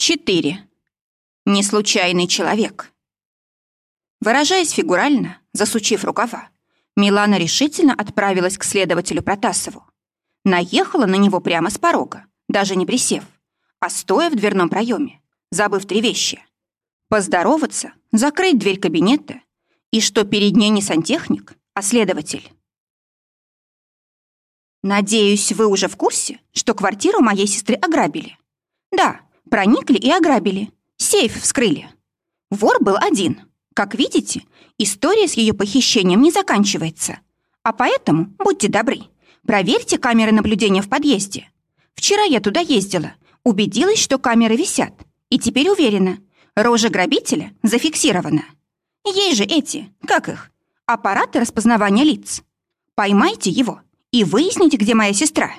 4. Неслучайный человек. Выражаясь фигурально, засучив рукава, Милана решительно отправилась к следователю Протасову. Наехала на него прямо с порога, даже не присев, а стоя в дверном проеме, забыв три вещи. Поздороваться, закрыть дверь кабинета и что перед ней не сантехник, а следователь. «Надеюсь, вы уже в курсе, что квартиру моей сестры ограбили?» «Да, Проникли и ограбили. Сейф вскрыли. Вор был один. Как видите, история с ее похищением не заканчивается. А поэтому, будьте добры, проверьте камеры наблюдения в подъезде. Вчера я туда ездила, убедилась, что камеры висят. И теперь уверена, рожа грабителя зафиксирована. Есть же эти, как их, аппараты распознавания лиц. Поймайте его и выясните, где моя сестра.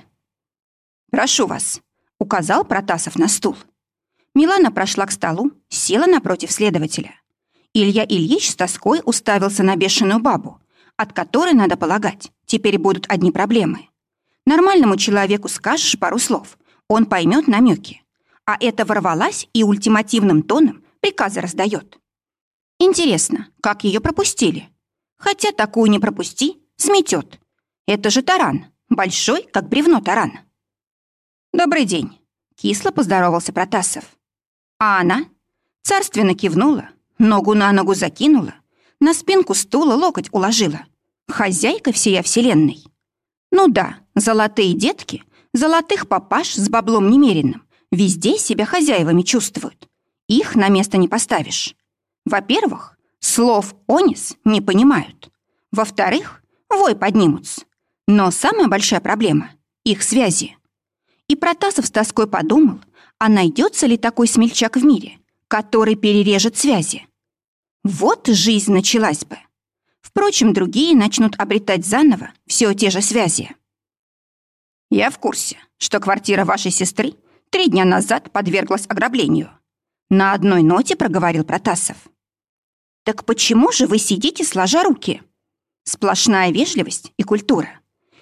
«Прошу вас», — указал Протасов на стул. Милана прошла к столу, села напротив следователя. Илья Ильич с тоской уставился на бешеную бабу, от которой, надо полагать, теперь будут одни проблемы. Нормальному человеку скажешь пару слов, он поймет намеки. А это ворвалась и ультимативным тоном приказы раздает. Интересно, как ее пропустили? Хотя такую не пропусти, сметет. Это же таран, большой, как бревно таран. «Добрый день», — кисло поздоровался Протасов. А она царственно кивнула, ногу на ногу закинула, на спинку стула локоть уложила. Хозяйка всея вселенной. Ну да, золотые детки, золотых папаш с баблом немеренным, везде себя хозяевами чувствуют. Их на место не поставишь. Во-первых, слов «онис» не понимают. Во-вторых, вой поднимутся. Но самая большая проблема — их связи. И Протасов с тоской подумал, а найдется ли такой смельчак в мире, который перережет связи? Вот жизнь началась бы. Впрочем, другие начнут обретать заново все те же связи. Я в курсе, что квартира вашей сестры три дня назад подверглась ограблению. На одной ноте проговорил Протасов. Так почему же вы сидите сложа руки? Сплошная вежливость и культура.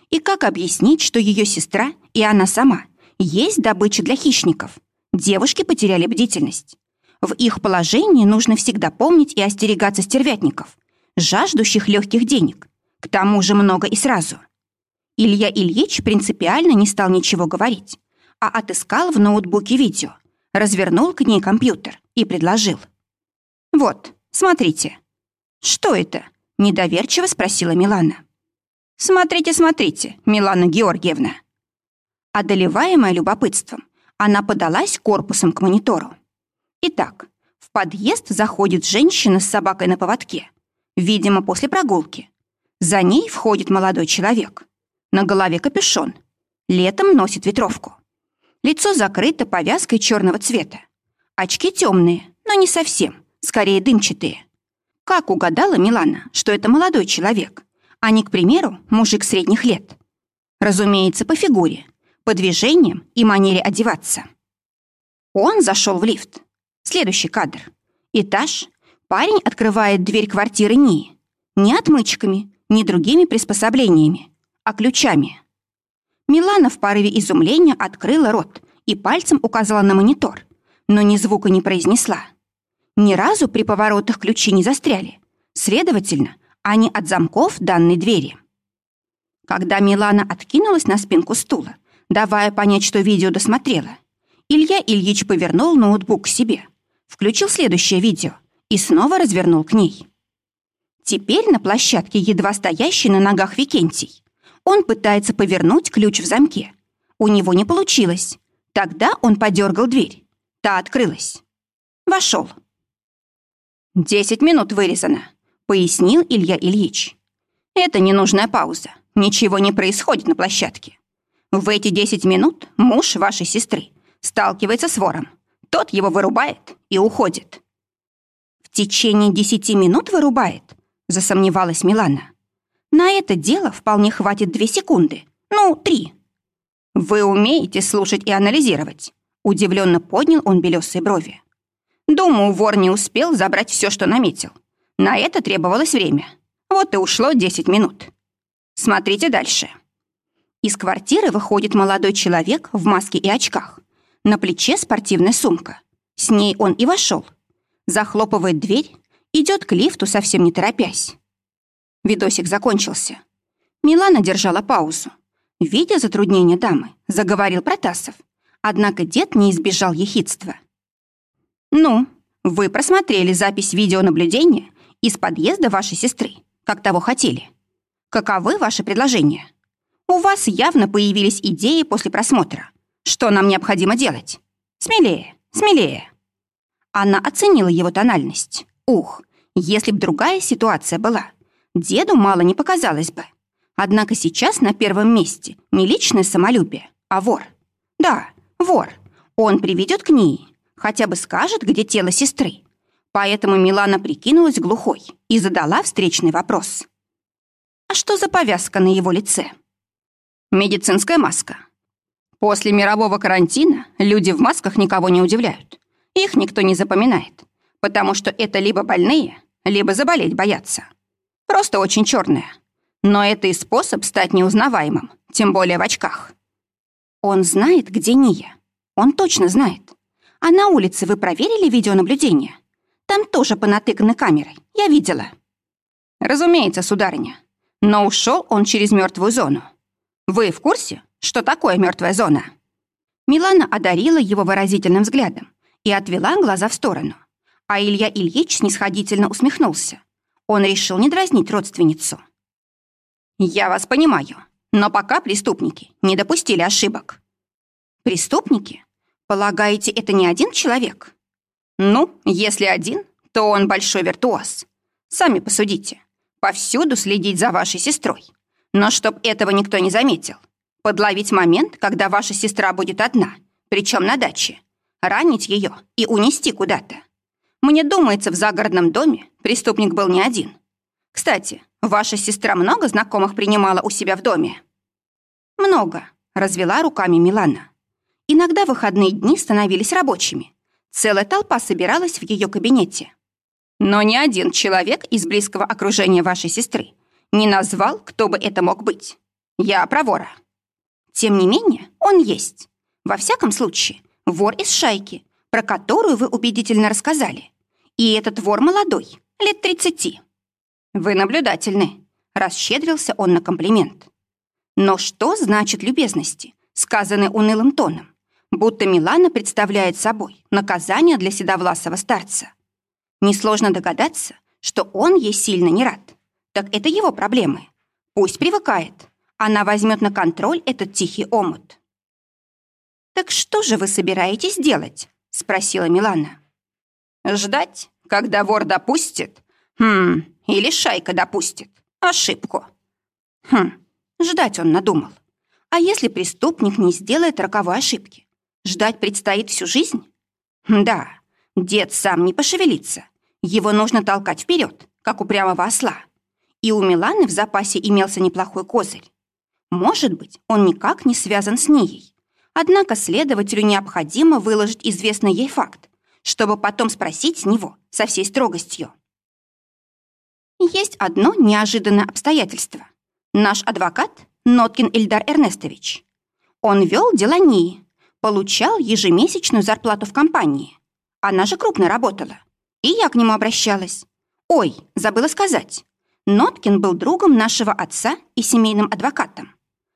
И как объяснить, что ее сестра и она сама есть добыча для хищников, Девушки потеряли бдительность. В их положении нужно всегда помнить и остерегаться стервятников, жаждущих легких денег, к тому же много и сразу. Илья Ильич принципиально не стал ничего говорить, а отыскал в ноутбуке видео, развернул к ней компьютер и предложил. «Вот, смотрите». «Что это?» – недоверчиво спросила Милана. «Смотрите, смотрите, Милана Георгиевна». Одолеваемая любопытством, она подалась корпусом к монитору. Итак, в подъезд заходит женщина с собакой на поводке. Видимо, после прогулки. За ней входит молодой человек. На голове капюшон. Летом носит ветровку. Лицо закрыто повязкой черного цвета. Очки темные, но не совсем, скорее дымчатые. Как угадала Милана, что это молодой человек, а не, к примеру, мужик средних лет? Разумеется, по фигуре, по движениям и манере одеваться. Он зашел в лифт. Следующий кадр. Этаж. Парень открывает дверь квартиры Нии. Не отмычками, не другими приспособлениями, а ключами. Милана в порыве изумления открыла рот и пальцем указала на монитор, но ни звука не произнесла. Ни разу при поворотах ключи не застряли. Следовательно, они от замков данной двери. Когда Милана откинулась на спинку стула, давая понять, что видео досмотрела. Илья Ильич повернул ноутбук к себе, включил следующее видео и снова развернул к ней. Теперь на площадке едва стоящий на ногах Викентий. Он пытается повернуть ключ в замке. У него не получилось. Тогда он подергал дверь. Та открылась. Вошел. «Десять минут вырезано», — пояснил Илья Ильич. «Это ненужная пауза. Ничего не происходит на площадке. В эти 10 минут муж вашей сестры сталкивается с вором. Тот его вырубает и уходит. В течение 10 минут вырубает, засомневалась Милана. На это дело вполне хватит 2 секунды. Ну, 3. Вы умеете слушать и анализировать. Удивленно поднял он белесые брови. Думаю, вор не успел забрать все, что наметил. На это требовалось время. Вот и ушло 10 минут. Смотрите дальше. Из квартиры выходит молодой человек в маске и очках. На плече спортивная сумка. С ней он и вошел. Захлопывает дверь, идет к лифту, совсем не торопясь. Видосик закончился. Милана держала паузу. Видя затруднение дамы, заговорил Протасов. Однако дед не избежал ехидства. «Ну, вы просмотрели запись видеонаблюдения из подъезда вашей сестры, как того хотели. Каковы ваши предложения? У вас явно появились идеи после просмотра. Что нам необходимо делать? Смелее, смелее». Она оценила его тональность. Ух, если б другая ситуация была, деду мало не показалось бы. Однако сейчас на первом месте не личное самолюбие, а вор. Да, вор. Он приведет к ней, хотя бы скажет, где тело сестры. Поэтому Милана прикинулась глухой и задала встречный вопрос. А что за повязка на его лице? Медицинская маска. После мирового карантина люди в масках никого не удивляют. Их никто не запоминает потому что это либо больные, либо заболеть боятся. Просто очень черные. Но это и способ стать неузнаваемым, тем более в очках. Он знает, где Ния. Он точно знает. А на улице вы проверили видеонаблюдение? Там тоже понатыканы камерой. Я видела. Разумеется, сударыня. Но ушел он через мертвую зону. Вы в курсе, что такое мертвая зона? Милана одарила его выразительным взглядом и отвела глаза в сторону. А Илья Ильич снисходительно усмехнулся. Он решил не дразнить родственницу. «Я вас понимаю, но пока преступники не допустили ошибок». «Преступники? Полагаете, это не один человек?» «Ну, если один, то он большой виртуоз. Сами посудите. Повсюду следить за вашей сестрой. Но чтоб этого никто не заметил. Подловить момент, когда ваша сестра будет одна, причем на даче. Ранить ее и унести куда-то. Мне думается, в загородном доме преступник был не один. Кстати, ваша сестра много знакомых принимала у себя в доме? Много, развела руками Милана. Иногда выходные дни становились рабочими. Целая толпа собиралась в ее кабинете. Но ни один человек из близкого окружения вашей сестры не назвал, кто бы это мог быть. Я про вора. Тем не менее, он есть. Во всяком случае, вор из шайки, про которую вы убедительно рассказали. И этот вор молодой, лет тридцати. Вы наблюдательны. Расщедрился он на комплимент. Но что значит любезности, сказанные унылым тоном, будто Милана представляет собой наказание для седовласого старца? Несложно догадаться, что он ей сильно не рад. Так это его проблемы. Пусть привыкает. Она возьмет на контроль этот тихий омут. «Так что же вы собираетесь делать?» — спросила Милана. «Ждать, когда вор допустит? Хм, или шайка допустит. Ошибку». Хм, ждать он надумал. А если преступник не сделает роковой ошибки? Ждать предстоит всю жизнь? Да, дед сам не пошевелится. Его нужно толкать вперед, как упрямого осла. И у Миланы в запасе имелся неплохой козырь. Может быть, он никак не связан с ней. Однако следователю необходимо выложить известный ей факт, чтобы потом спросить с него со всей строгостью. Есть одно неожиданное обстоятельство. Наш адвокат Ноткин Ильдар Эрнестович. Он вел дела НИИ, получал ежемесячную зарплату в компании. Она же крупно работала. И я к нему обращалась. Ой, забыла сказать. Ноткин был другом нашего отца и семейным адвокатом.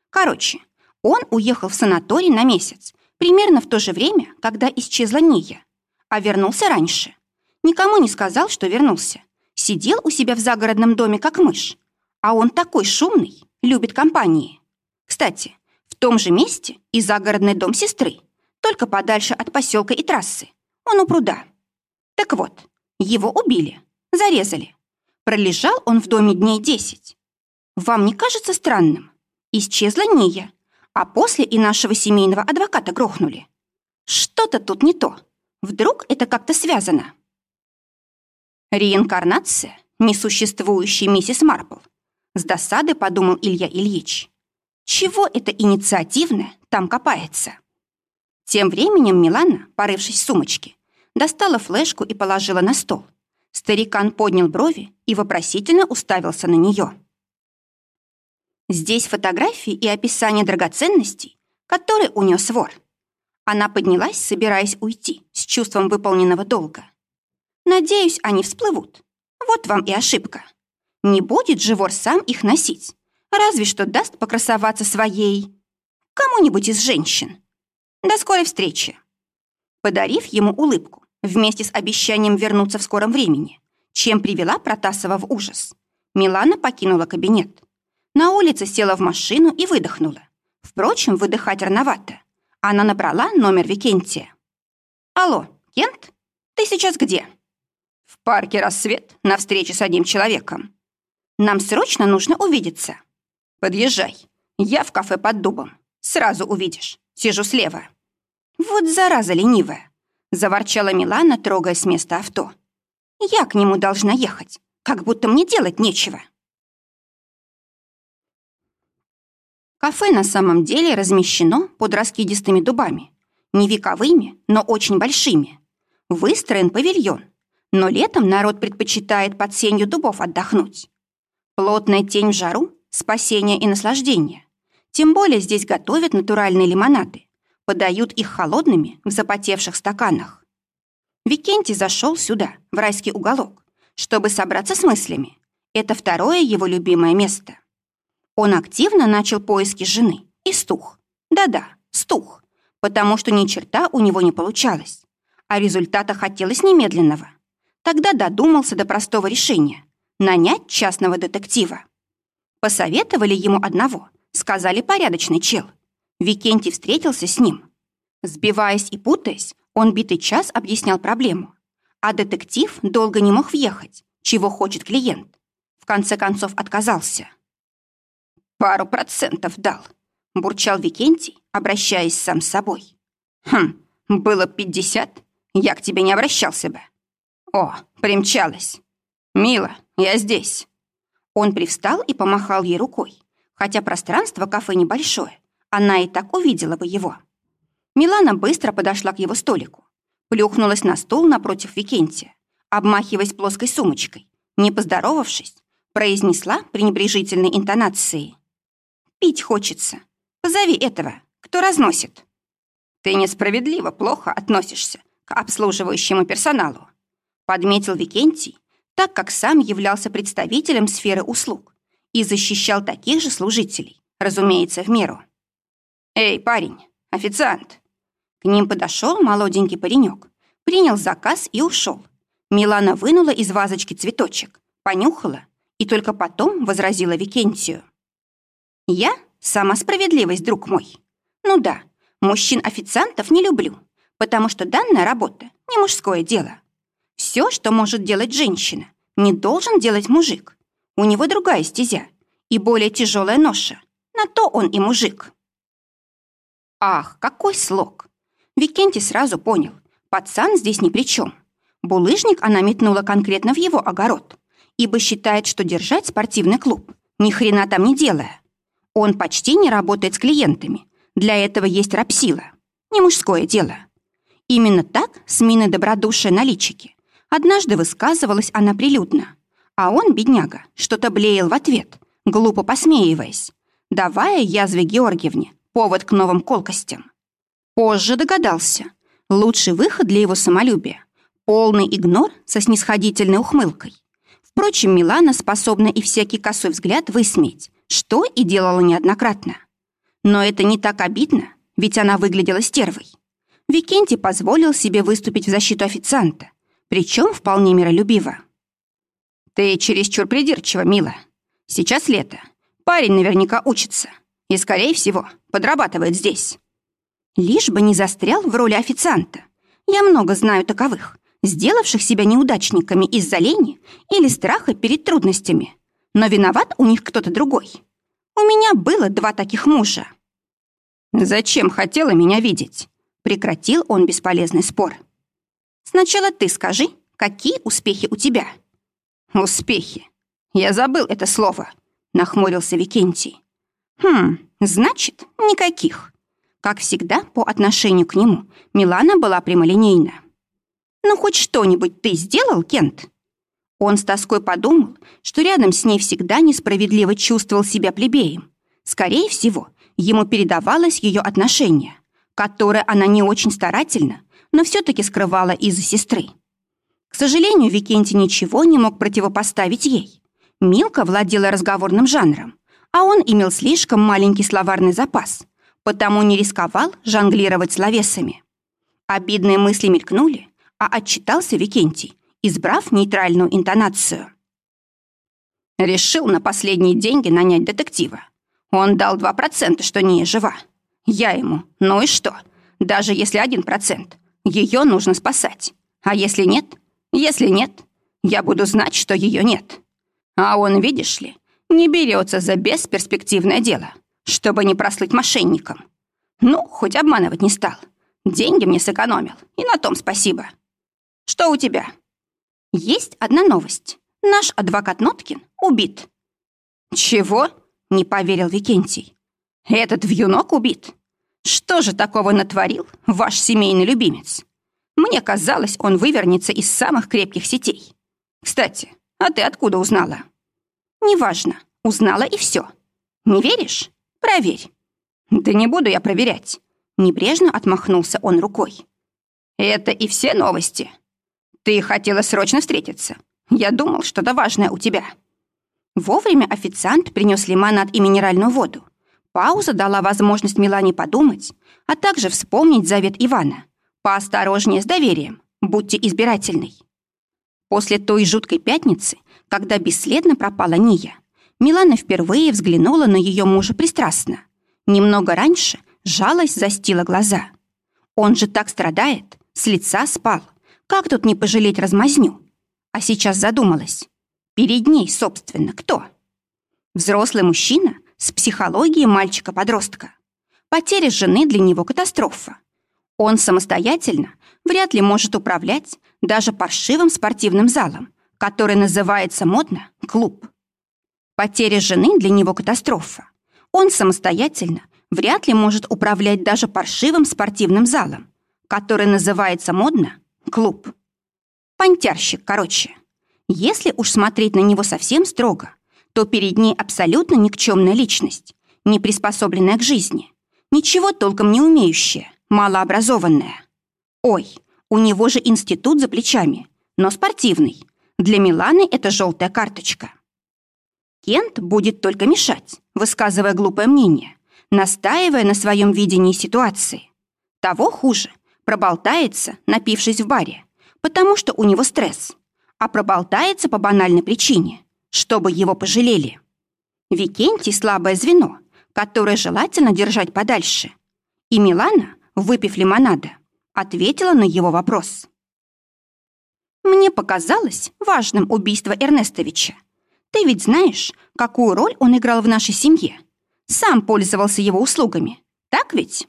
Короче, он уехал в санаторий на месяц, примерно в то же время, когда исчезла Ния, а вернулся раньше. Никому не сказал, что вернулся. Сидел у себя в загородном доме, как мышь. А он такой шумный, любит компании. Кстати, в том же месте и загородный дом сестры, только подальше от поселка и трассы. Он у пруда. Так вот, его убили, зарезали. Пролежал он в доме дней десять. Вам не кажется странным? Исчезла Ния, а после и нашего семейного адвоката грохнули. Что-то тут не то. Вдруг это как-то связано? Реинкарнация несуществующей миссис Марпл. С досады подумал Илья Ильич. Чего это инициативное там копается? Тем временем Милана, порывшись в сумочке, достала флешку и положила на стол. Старикан поднял брови и вопросительно уставился на нее. Здесь фотографии и описание драгоценностей, которые унес вор. Она поднялась, собираясь уйти, с чувством выполненного долга. Надеюсь, они всплывут. Вот вам и ошибка. Не будет же вор сам их носить, разве что даст покрасоваться своей... кому-нибудь из женщин. До скорой встречи. Подарив ему улыбку, вместе с обещанием вернуться в скором времени, чем привела Протасова в ужас, Милана покинула кабинет. На улице села в машину и выдохнула. Впрочем, выдыхать рановато. Она набрала номер Викентия. «Алло, Кент? Ты сейчас где?» «В парке «Рассвет» на встрече с одним человеком. Нам срочно нужно увидеться. Подъезжай. Я в кафе под дубом. Сразу увидишь. Сижу слева». «Вот зараза ленивая!» Заворчала Милана, трогая с места авто. «Я к нему должна ехать, как будто мне делать нечего». Кафе на самом деле размещено под раскидистыми дубами. Не вековыми, но очень большими. Выстроен павильон, но летом народ предпочитает под сенью дубов отдохнуть. Плотная тень в жару – спасение и наслаждение. Тем более здесь готовят натуральные лимонады. Подают их холодными в запотевших стаканах. Викентий зашел сюда, в райский уголок, чтобы собраться с мыслями. Это второе его любимое место. Он активно начал поиски жены и стух. Да-да, стух, потому что ни черта у него не получалось. А результата хотелось немедленного. Тогда додумался до простого решения — нанять частного детектива. Посоветовали ему одного, сказали порядочный чел. Викентий встретился с ним. Сбиваясь и путаясь, он битый час объяснял проблему. А детектив долго не мог въехать, чего хочет клиент. В конце концов отказался. «Пару процентов дал», — бурчал Викентий, обращаясь сам с собой. «Хм, было пятьдесят, я к тебе не обращался бы». «О, примчалась. Мила, я здесь». Он привстал и помахал ей рукой, хотя пространство кафе небольшое, она и так увидела бы его. Милана быстро подошла к его столику, плюхнулась на стул напротив Викентия, обмахиваясь плоской сумочкой, не поздоровавшись, произнесла пренебрежительной интонацией. Пить хочется. Позови этого, кто разносит. Ты несправедливо плохо относишься к обслуживающему персоналу, подметил Викентий, так как сам являлся представителем сферы услуг и защищал таких же служителей, разумеется, в меру. «Эй, парень, официант!» К ним подошел молоденький паренек, принял заказ и ушел. Милана вынула из вазочки цветочек, понюхала и только потом возразила Викентию. Я — сама справедливость, друг мой. Ну да, мужчин-официантов не люблю, потому что данная работа — не мужское дело. Все, что может делать женщина, не должен делать мужик. У него другая стезя и более тяжелая ноша. На то он и мужик. Ах, какой слог! Викентий сразу понял, пацан здесь ни при чем. Булыжник она метнула конкретно в его огород, ибо считает, что держать спортивный клуб, ни хрена там не делая, он почти не работает с клиентами. Для этого есть рапсила. Не мужское дело. Именно так с миной добродушия на личике. Однажды высказывалась она прилюдно. А он, бедняга, что-то блеял в ответ, глупо посмеиваясь, давая язве Георгиевне повод к новым колкостям. Позже догадался. Лучший выход для его самолюбия — полный игнор со снисходительной ухмылкой. Впрочем, Милана способна и всякий косой взгляд высмеять, что и делала неоднократно. Но это не так обидно, ведь она выглядела стервой. Викентий позволил себе выступить в защиту официанта, причем вполне миролюбиво. «Ты чересчур придирчива, мила. Сейчас лето. Парень наверняка учится. И, скорее всего, подрабатывает здесь. Лишь бы не застрял в роли официанта. Я много знаю таковых, сделавших себя неудачниками из-за лени или страха перед трудностями но виноват у них кто-то другой. У меня было два таких мужа. «Зачем хотела меня видеть?» Прекратил он бесполезный спор. «Сначала ты скажи, какие успехи у тебя?» «Успехи? Я забыл это слово», — нахмурился Викентий. «Хм, значит, никаких». Как всегда, по отношению к нему Милана была прямолинейна. «Ну, хоть что-нибудь ты сделал, Кент?» Он с тоской подумал, что рядом с ней всегда несправедливо чувствовал себя плебеем. Скорее всего, ему передавалось ее отношение, которое она не очень старательно, но все-таки скрывала из-за сестры. К сожалению, Викентий ничего не мог противопоставить ей. Милка владела разговорным жанром, а он имел слишком маленький словарный запас, потому не рисковал жонглировать словесами. Обидные мысли мелькнули, а отчитался Викентий, избрав нейтральную интонацию. Решил на последние деньги нанять детектива. Он дал 2%, что не жива. Я ему, ну и что? Даже если один процент, ее нужно спасать. А если нет? Если нет, я буду знать, что ее нет. А он, видишь ли, не берется за бесперспективное дело, чтобы не прослыть мошенником. Ну, хоть обманывать не стал. Деньги мне сэкономил, и на том спасибо. Что у тебя? Есть одна новость. Наш адвокат Ноткин убит. Чего? Не поверил Викентий. Этот вьюнок убит. Что же такого натворил ваш семейный любимец? Мне казалось, он вывернется из самых крепких сетей. Кстати, а ты откуда узнала? Неважно, узнала и все. Не веришь? Проверь. Да не буду я проверять. Небрежно отмахнулся он рукой. Это и все новости. Ты хотела срочно встретиться. Я думал, что-то важное у тебя. Вовремя официант принес лимонад и минеральную воду. Пауза дала возможность Милане подумать, а также вспомнить завет Ивана. Поосторожнее с доверием, будьте избирательной. После той жуткой пятницы, когда бесследно пропала Ния, Милана впервые взглянула на ее мужа пристрастно. Немного раньше жалость застила глаза. Он же так страдает, с лица спал. Как тут не пожалеть размазню? А сейчас задумалась. Перед ней, собственно, кто? Взрослый мужчина с психологией мальчика-подростка. Потеря жены для него катастрофа. Он самостоятельно вряд ли может управлять даже паршивым спортивным залом, который называется модно «клуб». Потеря жены для него катастрофа. Он самостоятельно вряд ли может управлять даже паршивым спортивным залом, который называется модно «клуб». Понтярщик, короче. Если уж смотреть на него совсем строго, то перед ней абсолютно никчемная личность, не приспособленная к жизни, ничего толком не умеющая, малообразованная. Ой, у него же институт за плечами, но спортивный. Для Миланы это желтая карточка. Кент будет только мешать, высказывая глупое мнение, настаивая на своем видении ситуации. Того хуже, проболтается, напившись в баре, потому что у него стресс, а проболтается по банальной причине, чтобы его пожалели. Викентий — слабое звено, которое желательно держать подальше. И Милана, выпив лимонада, ответила на его вопрос. «Мне показалось важным убийство Эрнестовича. Ты ведь знаешь, какую роль он играл в нашей семье. Сам пользовался его услугами, так ведь?»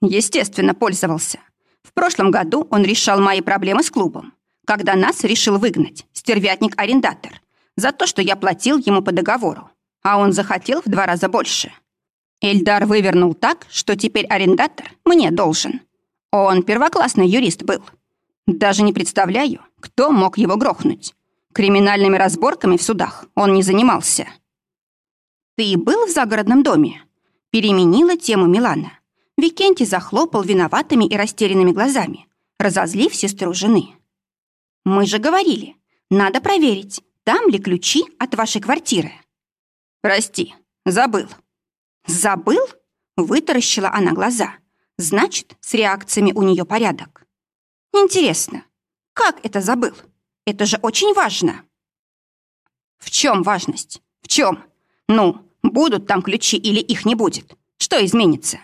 «Естественно, пользовался. В прошлом году он решал мои проблемы с клубом, когда нас решил выгнать, стервятник-арендатор, за то, что я платил ему по договору, а он захотел в два раза больше. Эльдар вывернул так, что теперь арендатор мне должен. Он первоклассный юрист был. Даже не представляю, кто мог его грохнуть. Криминальными разборками в судах он не занимался. «Ты был в загородном доме?» Переменила тему Милана. Викентий захлопал виноватыми и растерянными глазами, разозлив сестру жены. «Мы же говорили, надо проверить, там ли ключи от вашей квартиры?» «Прости, забыл». «Забыл?» — вытаращила она глаза. «Значит, с реакциями у нее порядок». «Интересно, как это забыл? Это же очень важно». «В чем важность? В чем? Ну, будут там ключи или их не будет? Что изменится?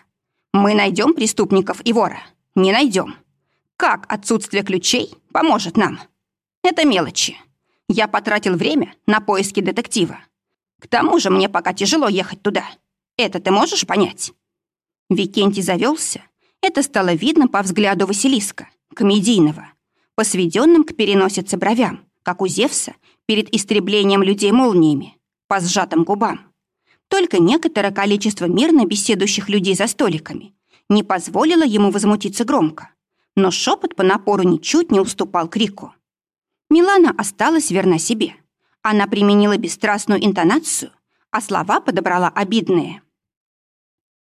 Мы найдем преступников и вора? Не найдем. Как отсутствие ключей поможет нам? Это мелочи. Я потратил время на поиски детектива. К тому же мне пока тяжело ехать туда. Это ты можешь понять?» Викентий завелся. Это стало видно по взгляду Василиска, комедийного, посведенным к переносице бровям, как у Зевса перед истреблением людей молниями, по сжатым губам. Только некоторое количество мирно беседующих людей за столиками не позволило ему возмутиться громко, но шепот по напору ничуть не уступал крику. Милана осталась верна себе. Она применила бесстрастную интонацию, а слова подобрала обидные.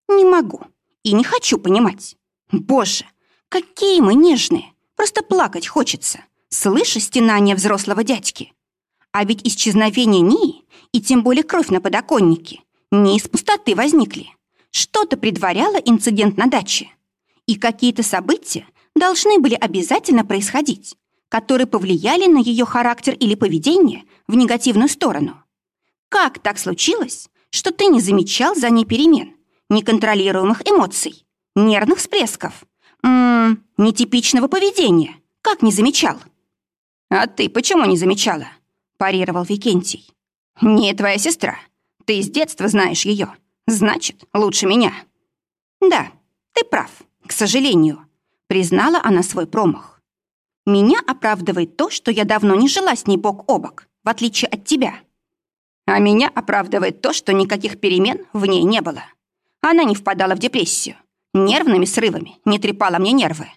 «Не могу и не хочу понимать. Боже, Какие мы нежные! Просто плакать хочется, слыша стенание взрослого дядьки. А ведь исчезновение Нии, и тем более кровь на подоконнике, не из пустоты возникли. Что-то предваряло инцидент на даче. И какие-то события должны были обязательно происходить, которые повлияли на ее характер или поведение в негативную сторону. Как так случилось, что ты не замечал за ней перемен, неконтролируемых эмоций, нервных всплесков, нетипичного поведения? Как не замечал? А ты почему не замечала? парировал Викентий. Не твоя сестра. Ты с детства знаешь ее. Значит, лучше меня. Да, ты прав, к сожалению, признала она свой промах. Меня оправдывает то, что я давно не жила с ней бок о бок, в отличие от тебя. А меня оправдывает то, что никаких перемен в ней не было. Она не впадала в депрессию. Нервными срывами не трепала мне нервы.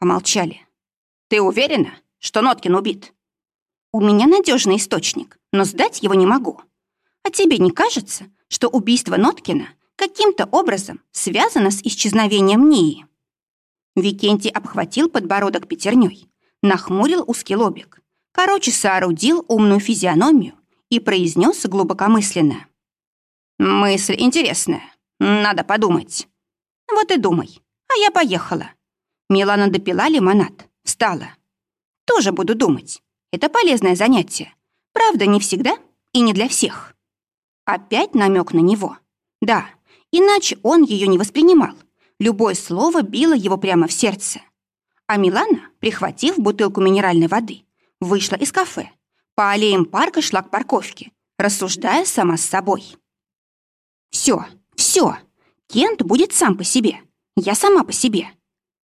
Помолчали. «Ты уверена, что Ноткин убит?» «У меня надежный источник, но сдать его не могу. А тебе не кажется, что убийство Ноткина каким-то образом связано с исчезновением Нии?» Викентий обхватил подбородок пятерней, нахмурил узкий лобик, короче, соорудил умную физиономию и произнес глубокомысленно. «Мысль интересная. Надо подумать». «Вот и думай. А я поехала». Милана допила лимонад, встала. «Тоже буду думать. Это полезное занятие. Правда, не всегда и не для всех». Опять намек на него. Да, иначе он ее не воспринимал. Любое слово било его прямо в сердце. А Милана, прихватив бутылку минеральной воды, вышла из кафе, по аллеям парка шла к парковке, рассуждая сама с собой. «Все, все, Кент будет сам по себе, я сама по себе.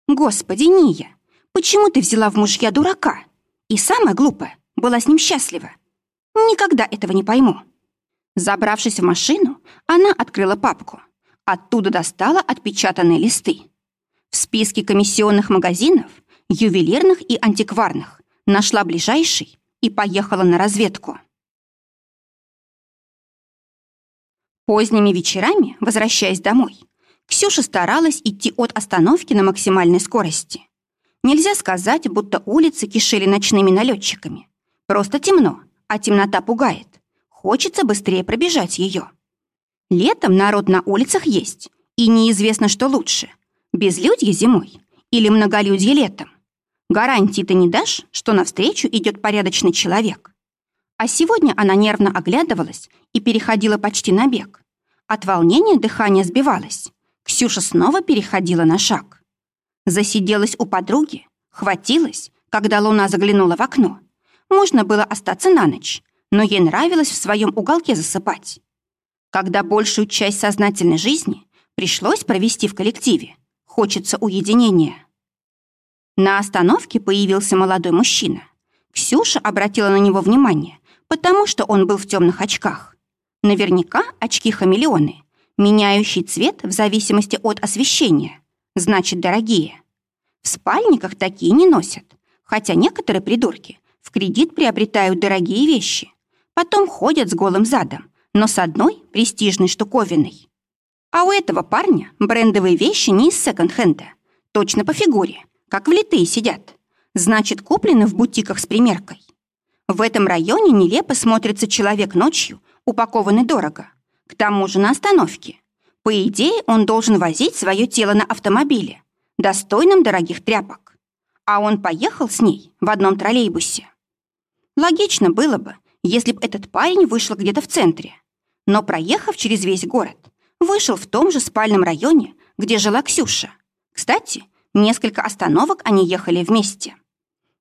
Господи, Ния, почему ты взяла в мужья дурака? И самое глупое, была с ним счастлива. Никогда этого не пойму». Забравшись в машину, она открыла папку. Оттуда достала отпечатанные листы. В списке комиссионных магазинов, ювелирных и антикварных, нашла ближайший и поехала на разведку. Поздними вечерами, возвращаясь домой, Ксюша старалась идти от остановки на максимальной скорости. Нельзя сказать, будто улицы кишели ночными налетчиками. Просто темно, а темнота пугает. Хочется быстрее пробежать ее. Летом народ на улицах есть, и неизвестно, что лучше – безлюдье зимой или многолюдье летом. Гарантии ты не дашь, что навстречу идет порядочный человек. А сегодня она нервно оглядывалась и переходила почти на бег. От волнения дыхание сбивалось. Ксюша снова переходила на шаг. Засиделась у подруги, хватилась, когда луна заглянула в окно. Можно было остаться на ночь, но ей нравилось в своем уголке засыпать. Когда большую часть сознательной жизни пришлось провести в коллективе, хочется уединения. На остановке появился молодой мужчина. Ксюша обратила на него внимание, потому что он был в темных очках. Наверняка очки-хамелеоны, меняющий цвет в зависимости от освещения. Значит, дорогие. В спальниках такие не носят, хотя некоторые придурки в кредит приобретают дорогие вещи. Потом ходят с голым задом, но с одной престижной штуковиной. А у этого парня брендовые вещи не из секонд-хенда, точно по фигуре как влитые сидят. Значит, куплены в бутиках с примеркой. В этом районе нелепо смотрится человек ночью, упакованный дорого. К тому же на остановке. По идее, он должен возить свое тело на автомобиле, достойном дорогих тряпок. А он поехал с ней в одном троллейбусе. Логично было бы, если бы этот парень вышел где-то в центре. Но проехав через весь город, вышел в том же спальном районе, где жила Ксюша. Кстати, Несколько остановок они ехали вместе.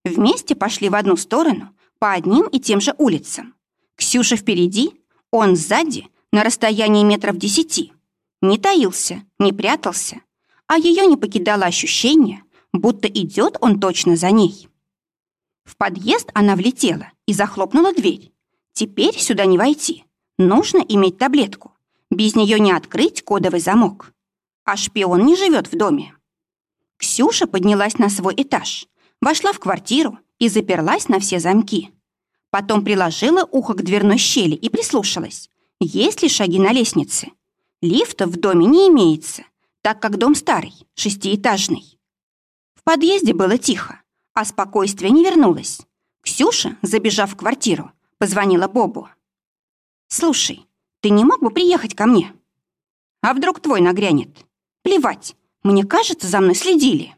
Вместе пошли в одну сторону, по одним и тем же улицам. Ксюша впереди, он сзади, на расстоянии метров десяти. Не таился, не прятался, а ее не покидало ощущение, будто идет он точно за ней. В подъезд она влетела и захлопнула дверь. Теперь сюда не войти. Нужно иметь таблетку. Без нее не открыть кодовый замок. А шпион не живет в доме. Ксюша поднялась на свой этаж, вошла в квартиру и заперлась на все замки. Потом приложила ухо к дверной щели и прислушалась, есть ли шаги на лестнице. Лифта в доме не имеется, так как дом старый, шестиэтажный. подъезде было тихо, а спокойствие не вернулось. Ксюша, забежав в квартиру, позвонила Бобу. «Слушай, ты не мог бы приехать ко мне?» «А вдруг твой нагрянет?» «Плевать, мне кажется, за мной следили».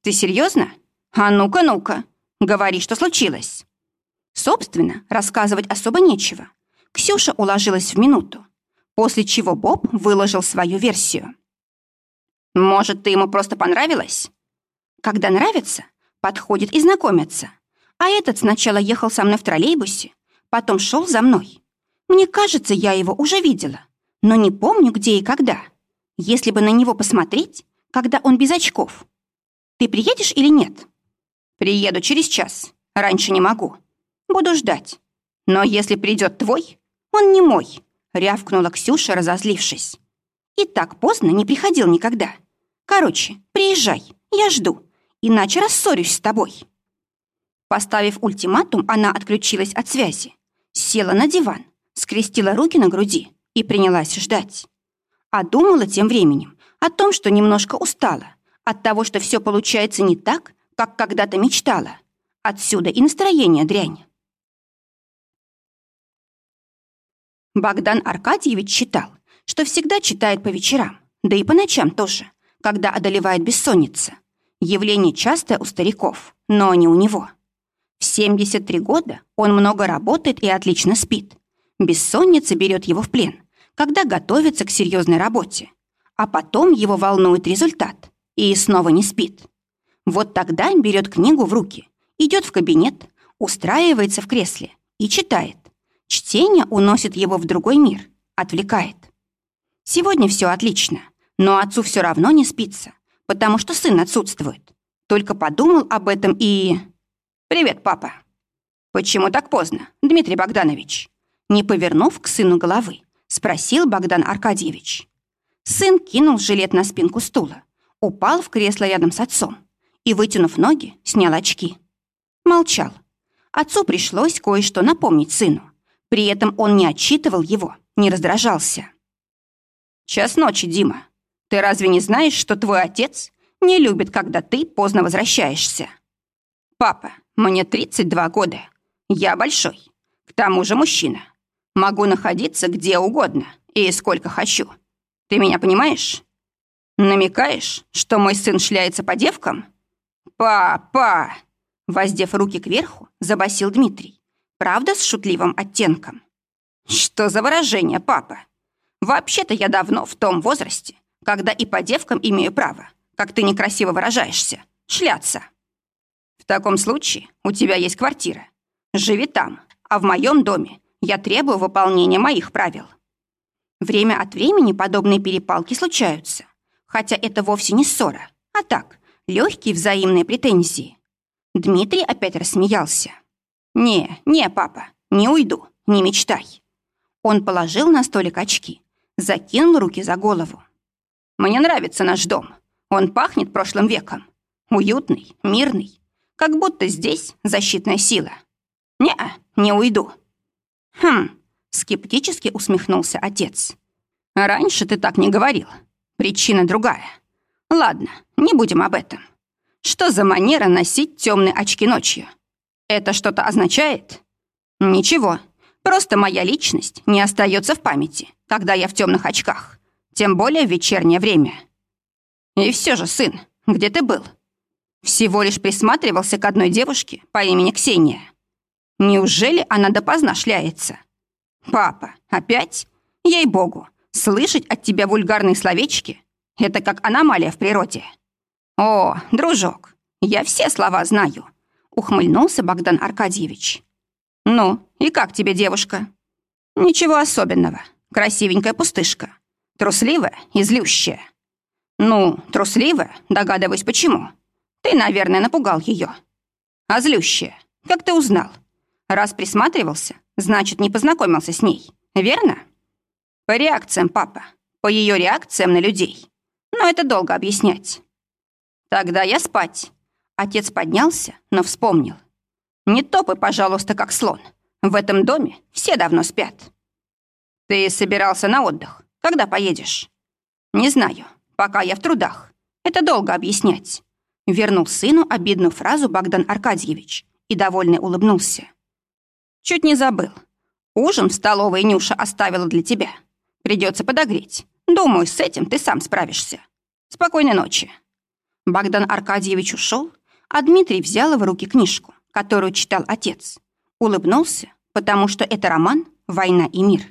«Ты серьезно? А ну-ка, ну-ка, говори, что случилось». Собственно, рассказывать особо нечего. Ксюша уложилась в минуту, после чего Боб выложил свою версию. «Может, ты ему просто понравилась?» «Когда нравится, подходит и знакомится. А этот сначала ехал со мной в троллейбусе, потом шел за мной. Мне кажется, я его уже видела, но не помню, где и когда. Если бы на него посмотреть, когда он без очков. Ты приедешь или нет?» «Приеду через час. Раньше не могу. Буду ждать. Но если придет твой, он не мой», — рявкнула Ксюша, разозлившись. «И так поздно не приходил никогда. Короче, приезжай, я жду, иначе рассорюсь с тобой». Поставив ультиматум, она отключилась от связи, села на диван, скрестила руки на груди и принялась ждать. А думала тем временем о том, что немножко устала, от того, что все получается не так, как когда-то мечтала. Отсюда и настроение дрянь. Богдан Аркадьевич считал, что всегда читает по вечерам, да и по ночам тоже, когда одолевает бессонница. Явление частое у стариков, но не у него. В 73 года он много работает и отлично спит. Бессонница берет его в плен, когда готовится к серьезной работе. А потом его волнует результат, и снова не спит. Вот тогда берет книгу в руки, идет в кабинет, устраивается в кресле и читает. Чтение уносит его в другой мир, отвлекает. Сегодня все отлично, но отцу все равно не спится, потому что сын отсутствует. Только подумал об этом и... «Привет, папа!» «Почему так поздно, Дмитрий Богданович?» Не повернув к сыну головы, спросил Богдан Аркадьевич. Сын кинул жилет на спинку стула, упал в кресло рядом с отцом и, вытянув ноги, снял очки. Молчал. Отцу пришлось кое-что напомнить сыну. При этом он не отчитывал его, не раздражался. «Час ночи, Дима. Ты разве не знаешь, что твой отец не любит, когда ты поздно возвращаешься?» «Папа, мне 32 года. Я большой. К тому же мужчина. Могу находиться где угодно и сколько хочу. Ты меня понимаешь? Намекаешь, что мой сын шляется по девкам? Папа! Воздев руки кверху, забасил Дмитрий. Правда, с шутливым оттенком. Что за выражение, папа? Вообще-то я давно в том возрасте, когда и по девкам имею право, как ты некрасиво выражаешься, шляться. В таком случае у тебя есть квартира. Живи там, а в моем доме я требую выполнения моих правил. Время от времени подобные перепалки случаются, хотя это вовсе не ссора, а так, легкие взаимные претензии. Дмитрий опять рассмеялся. «Не, не, папа, не уйду, не мечтай». Он положил на столик очки, закинул руки за голову. «Мне нравится наш дом. Он пахнет прошлым веком. Уютный, мирный, как будто здесь защитная сила. Не, не уйду. «Хм», — скептически усмехнулся отец. «Раньше ты так не говорил. Причина другая. Ладно, не будем об этом. Что за манера носить темные очки ночью? Это что-то означает? Ничего. Просто моя личность не остается в памяти, когда я в темных очках, тем более в вечернее время. И все же, сын, где ты был? Всего лишь присматривался к одной девушке по имени Ксения. Неужели она допоздна шляется? Папа, опять? Ей-богу, слышать от тебя вульгарные словечки — это как аномалия в природе. О, дружок, я все слова знаю, ухмыльнулся Богдан Аркадьевич. Ну, и как тебе девушка? Ничего особенного. Красивенькая пустышка. Трусливая и злющая. Ну, трусливая, догадываюсь, почему. Ты, наверное, напугал ее. А злющая, как ты узнал? Раз присматривался, значит, не познакомился с ней, верно? По реакциям, папа. По ее реакциям на людей. Но это долго объяснять. Тогда я спать. Отец поднялся, но вспомнил. Не топай, пожалуйста, как слон. В этом доме все давно спят. Ты собирался на отдых. Когда поедешь? Не знаю. Пока я в трудах. Это долго объяснять. Вернул сыну обидную фразу Богдан Аркадьевич и довольно улыбнулся. Чуть не забыл. Ужин в столовой Нюша оставила для тебя. Придется подогреть. Думаю, с этим ты сам справишься. Спокойной ночи. Богдан Аркадьевич ушел, а Дмитрий взял в руки книжку, которую читал отец. Улыбнулся, потому что это роман «Война и мир».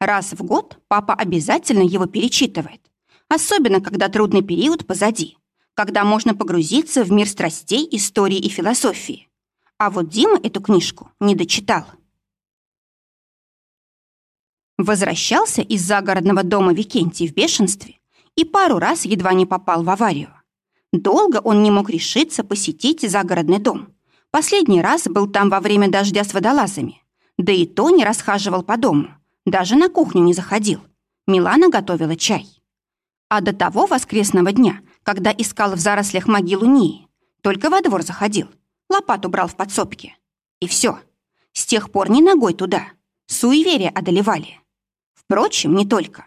Раз в год папа обязательно его перечитывает, особенно когда трудный период позади, когда можно погрузиться в мир страстей, истории и философии. А вот Дима эту книжку не дочитал. Возвращался из загородного дома Викентий в бешенстве и пару раз едва не попал в аварию. Долго он не мог решиться посетить загородный дом. Последний раз был там во время дождя с водолазами. Да и то не расхаживал по дому. Даже на кухню не заходил. Милана готовила чай. А до того воскресного дня, когда искал в зарослях могилу Нии, только во двор заходил, лопату брал в подсобке. И все. С тех пор ни ногой туда. Суеверия одолевали. Впрочем, не только.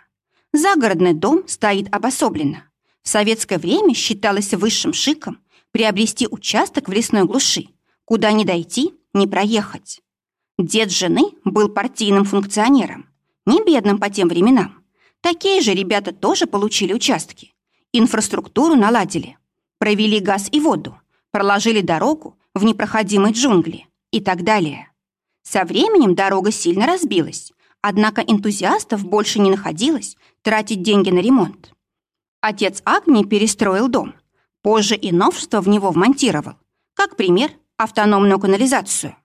Загородный дом стоит обособленно. В советское время считалось высшим шиком приобрести участок в лесной глуши, куда не дойти, не проехать. Дед жены был партийным функционером, не бедным по тем временам. Такие же ребята тоже получили участки. Инфраструктуру наладили, провели газ и воду, проложили дорогу в непроходимые джунгли и так далее. Со временем дорога сильно разбилась, Однако энтузиастов больше не находилось тратить деньги на ремонт. Отец Агни перестроил дом. Позже и новшество в него вмонтировал. Как пример, автономную канализацию.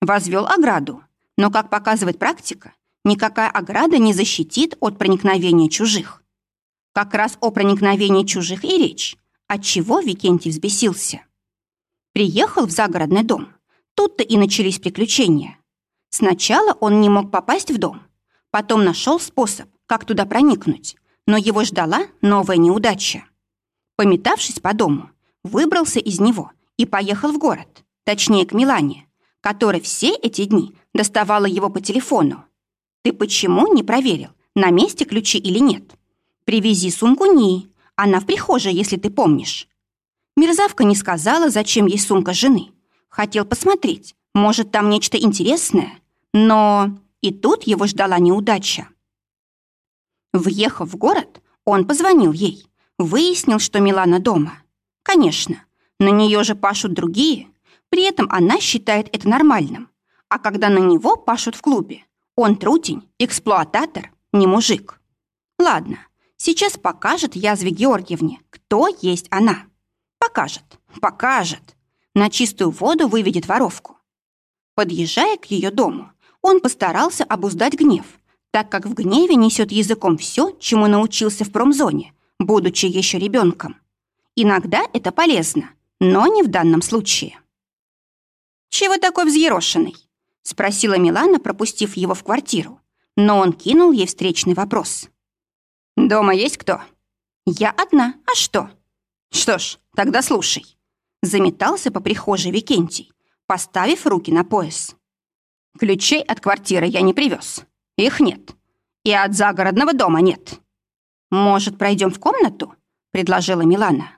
Возвел ограду. Но, как показывает практика, никакая ограда не защитит от проникновения чужих. Как раз о проникновении чужих и речь, отчего Викентий взбесился. Приехал в загородный дом. Тут-то и начались приключения. Сначала он не мог попасть в дом. Потом нашел способ, как туда проникнуть, но его ждала новая неудача. Пометавшись по дому, выбрался из него и поехал в город, точнее к Милане, которая все эти дни доставала его по телефону. «Ты почему не проверил, на месте ключи или нет? Привези сумку Нии, она в прихожей, если ты помнишь». Мерзавка не сказала, зачем ей сумка жены. Хотел посмотреть, может, там нечто интересное. Но и тут его ждала неудача. Въехав в город, он позвонил ей, выяснил, что Милана дома. Конечно, на нее же пашут другие, при этом она считает это нормальным. А когда на него пашут в клубе, он трутень, эксплуататор, не мужик. Ладно, сейчас покажет язве Георгиевне, кто есть она. Покажет, покажет. На чистую воду выведет воровку. Подъезжая к ее дому, он постарался обуздать гнев, так как в гневе несет языком все, чему научился в промзоне, будучи еще ребенком. Иногда это полезно, но не в данном случае. «Чего такой взъерошенный?» — спросила Милана, пропустив его в квартиру, но он кинул ей встречный вопрос. «Дома есть кто?» «Я одна. А что?» «Что ж, тогда слушай». Заметался по прихожей Викентий, поставив руки на пояс. Ключей от квартиры я не привез. Их нет. И от загородного дома нет. Может, пройдем в комнату? Предложила Милана.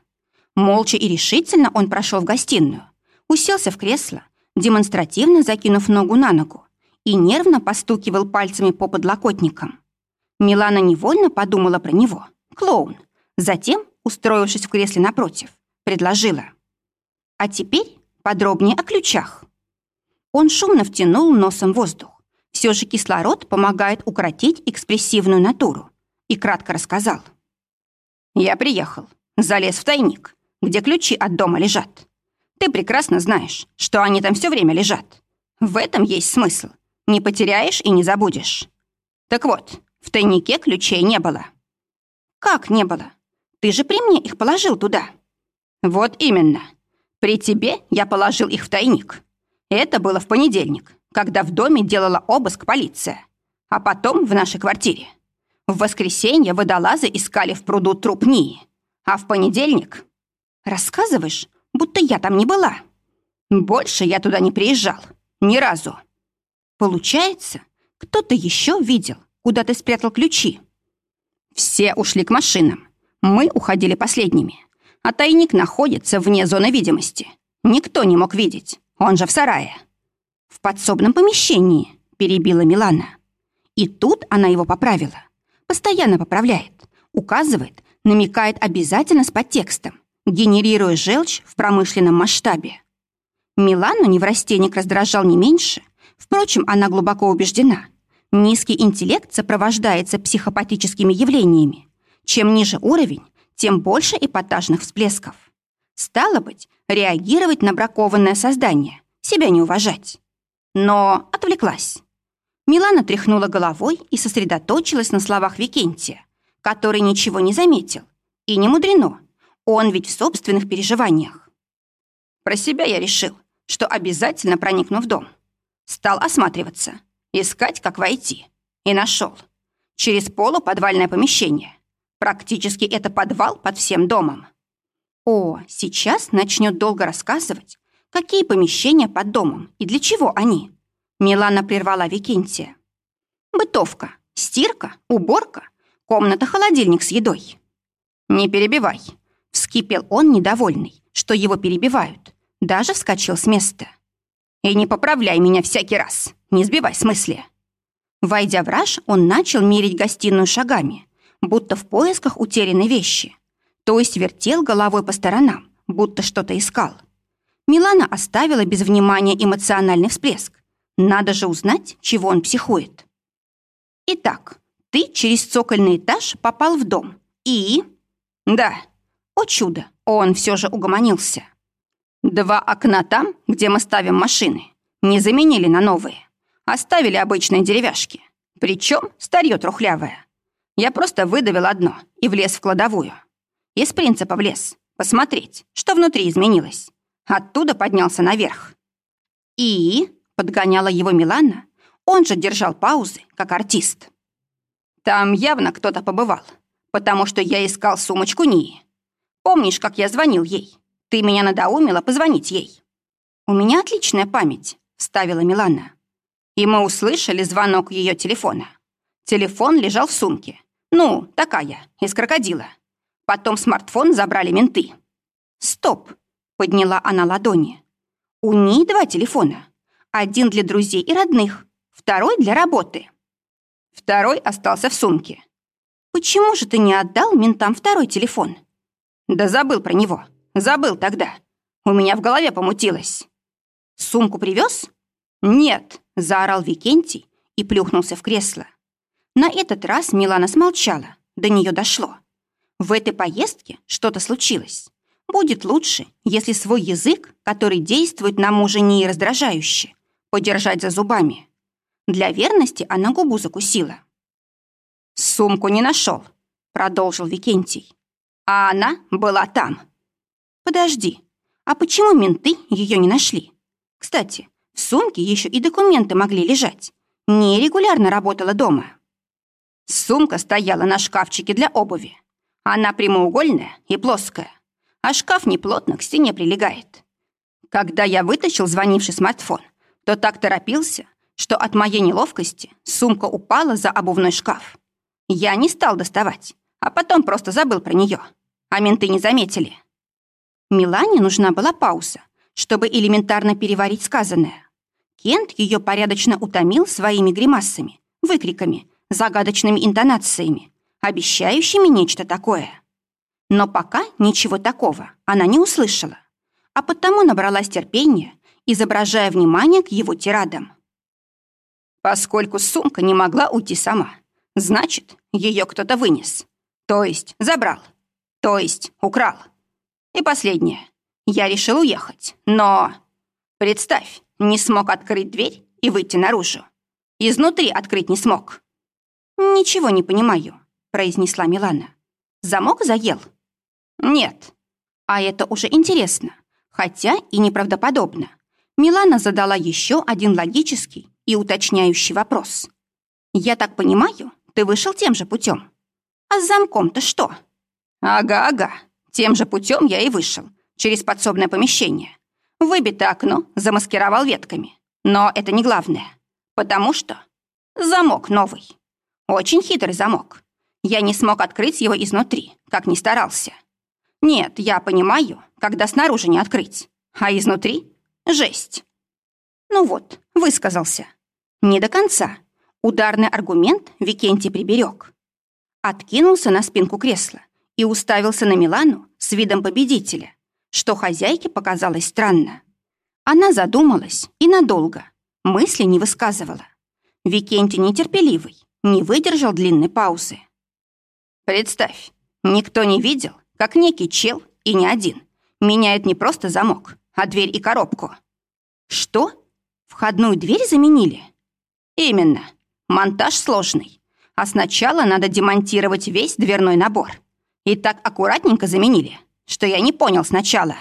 Молча и решительно он прошел в гостиную, уселся в кресло, демонстративно закинув ногу на ногу и нервно постукивал пальцами по подлокотникам. Милана невольно подумала про него. Клоун. Затем, устроившись в кресле напротив, предложила. «А теперь подробнее о ключах». Он шумно втянул носом воздух. Все же кислород помогает укротить экспрессивную натуру. И кратко рассказал. «Я приехал, залез в тайник, где ключи от дома лежат. Ты прекрасно знаешь, что они там все время лежат. В этом есть смысл. Не потеряешь и не забудешь. Так вот, в тайнике ключей не было». «Как не было? Ты же при мне их положил туда». «Вот именно. При тебе я положил их в тайник. Это было в понедельник, когда в доме делала обыск полиция. А потом в нашей квартире. В воскресенье водолазы искали в пруду труп Нии. А в понедельник... Рассказываешь, будто я там не была. Больше я туда не приезжал. Ни разу. Получается, кто-то еще видел, куда ты спрятал ключи. Все ушли к машинам. Мы уходили последними. А тайник находится вне зоны видимости. Никто не мог видеть. Он же в сарае. В подсобном помещении, перебила Милана. И тут она его поправила. Постоянно поправляет. Указывает, намекает обязательно с подтекстом, генерируя желчь в промышленном масштабе. Милану неврастенник раздражал не меньше. Впрочем, она глубоко убеждена. Низкий интеллект сопровождается психопатическими явлениями. Чем ниже уровень, тем больше эпатажных всплесков. Стало быть, реагировать на бракованное создание, себя не уважать. Но отвлеклась. Милана тряхнула головой и сосредоточилась на словах Викентия, который ничего не заметил. И не мудрено. Он ведь в собственных переживаниях. Про себя я решил, что обязательно проникну в дом. Стал осматриваться, искать, как войти. И нашел. Через полуподвальное помещение. Практически это подвал под всем домом. О, сейчас начнет долго рассказывать, какие помещения под домом и для чего они. Милана прервала Викентия. Бытовка, стирка, уборка, комната-холодильник с едой. Не перебивай. Вскипел он недовольный, что его перебивают. Даже вскочил с места. И не поправляй меня всякий раз. Не сбивай с мысли. Войдя в раж, он начал мерить гостиную шагами, будто в поисках утерянной вещи. То есть вертел головой по сторонам, будто что-то искал. Милана оставила без внимания эмоциональный всплеск. Надо же узнать, чего он психует. Итак, ты через цокольный этаж попал в дом. И... Да, о чудо, он все же угомонился. Два окна там, где мы ставим машины, не заменили на новые. Оставили обычные деревяшки. Причем старье трухлявое. Я просто выдавил одно и влез в кладовую. Из принципа влез. Посмотреть, что внутри изменилось. Оттуда поднялся наверх. И, подгоняла его Милана, он же держал паузы, как артист. Там явно кто-то побывал, потому что я искал сумочку Нии. Помнишь, как я звонил ей? Ты меня надоумила позвонить ей. У меня отличная память, вставила Милана. И мы услышали звонок ее телефона. Телефон лежал в сумке. Ну, такая, из крокодила. Потом смартфон забрали менты. Стоп, подняла она ладони. У ней два телефона. Один для друзей и родных, второй для работы. Второй остался в сумке. Почему же ты не отдал ментам второй телефон? Да забыл про него. Забыл тогда. У меня в голове помутилось. Сумку привез? Нет, заорал Викентий и плюхнулся в кресло. На этот раз Милана смолчала, до нее дошло. В этой поездке что-то случилось. Будет лучше, если свой язык, который действует на мужа не раздражающе, подержать за зубами. Для верности она губу закусила. «Сумку не нашел», — продолжил Викентий. «А она была там». «Подожди, а почему менты ее не нашли? Кстати, в сумке еще и документы могли лежать. Нерегулярно работала дома». Сумка стояла на шкафчике для обуви. Она прямоугольная и плоская, а шкаф неплотно к стене прилегает. Когда я вытащил звонивший смартфон, то так торопился, что от моей неловкости сумка упала за обувной шкаф. Я не стал доставать, а потом просто забыл про нее, а менты не заметили. Милане нужна была пауза, чтобы элементарно переварить сказанное. Кент ее порядочно утомил своими гримасами, выкриками, загадочными интонациями, обещающими нечто такое. Но пока ничего такого она не услышала, а потому набралась терпения, изображая внимание к его тирадам. Поскольку сумка не могла уйти сама, значит, ее кто-то вынес. То есть забрал. То есть украл. И последнее. Я решил уехать, но... Представь, не смог открыть дверь и выйти наружу. Изнутри открыть не смог. «Ничего не понимаю», — произнесла Милана. «Замок заел?» «Нет». А это уже интересно, хотя и неправдоподобно. Милана задала еще один логический и уточняющий вопрос. «Я так понимаю, ты вышел тем же путем. А с замком-то что?» «Ага-ага, тем же путем я и вышел, через подсобное помещение. Выбито окно замаскировал ветками. Но это не главное, потому что замок новый. Очень хитрый замок. Я не смог открыть его изнутри, как ни старался. Нет, я понимаю, когда снаружи не открыть, а изнутри — жесть. Ну вот, высказался. Не до конца. Ударный аргумент Викентий приберег. Откинулся на спинку кресла и уставился на Милану с видом победителя, что хозяйке показалось странно. Она задумалась и надолго, мысли не высказывала. Викентий нетерпеливый, не выдержал длинной паузы. «Представь, никто не видел, как некий чел, и не один, меняет не просто замок, а дверь и коробку». «Что? Входную дверь заменили?» «Именно. Монтаж сложный. А сначала надо демонтировать весь дверной набор. И так аккуратненько заменили, что я не понял сначала».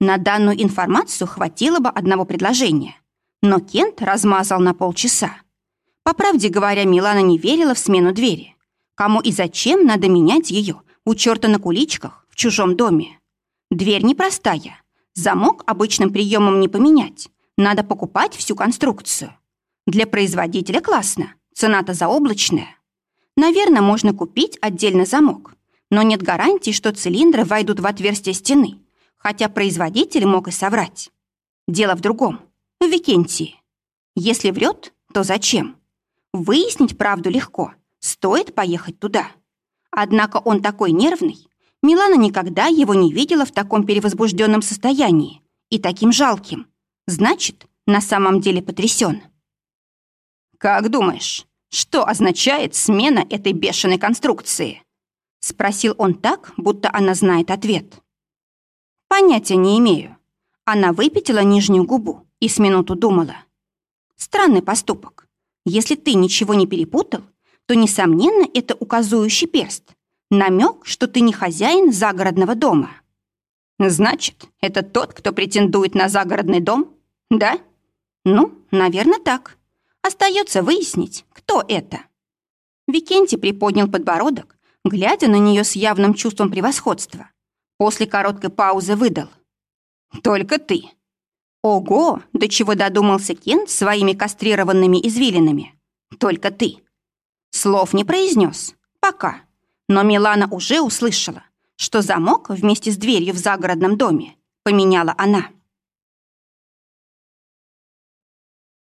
На данную информацию хватило бы одного предложения. Но Кент размазал на полчаса. По правде говоря, Милана не верила в смену двери. Кому и зачем надо менять ее у черта на куличках в чужом доме? Дверь непростая. Замок обычным приемом не поменять. Надо покупать всю конструкцию. Для производителя классно. Цена-то заоблачная. Наверное, можно купить отдельно замок. Но нет гарантии, что цилиндры войдут в отверстие стены хотя производитель мог и соврать. Дело в другом, в Викентии. Если врет, то зачем? Выяснить правду легко, стоит поехать туда. Однако он такой нервный, Милана никогда его не видела в таком перевозбужденном состоянии и таким жалким. Значит, на самом деле потрясен. «Как думаешь, что означает смена этой бешеной конструкции?» Спросил он так, будто она знает ответ. Понятия не имею. Она выпятила нижнюю губу и с минуту думала. Странный поступок. Если ты ничего не перепутал, то, несомненно, это указующий перст. Намек, что ты не хозяин загородного дома. Значит, это тот, кто претендует на загородный дом? Да? Ну, наверное, так. Остается выяснить, кто это. Викентий приподнял подбородок, глядя на нее с явным чувством превосходства. После короткой паузы выдал. «Только ты». Ого, до чего додумался Кен своими кастрированными извилинами. «Только ты». Слов не произнес. Пока. Но Милана уже услышала, что замок вместе с дверью в загородном доме поменяла она.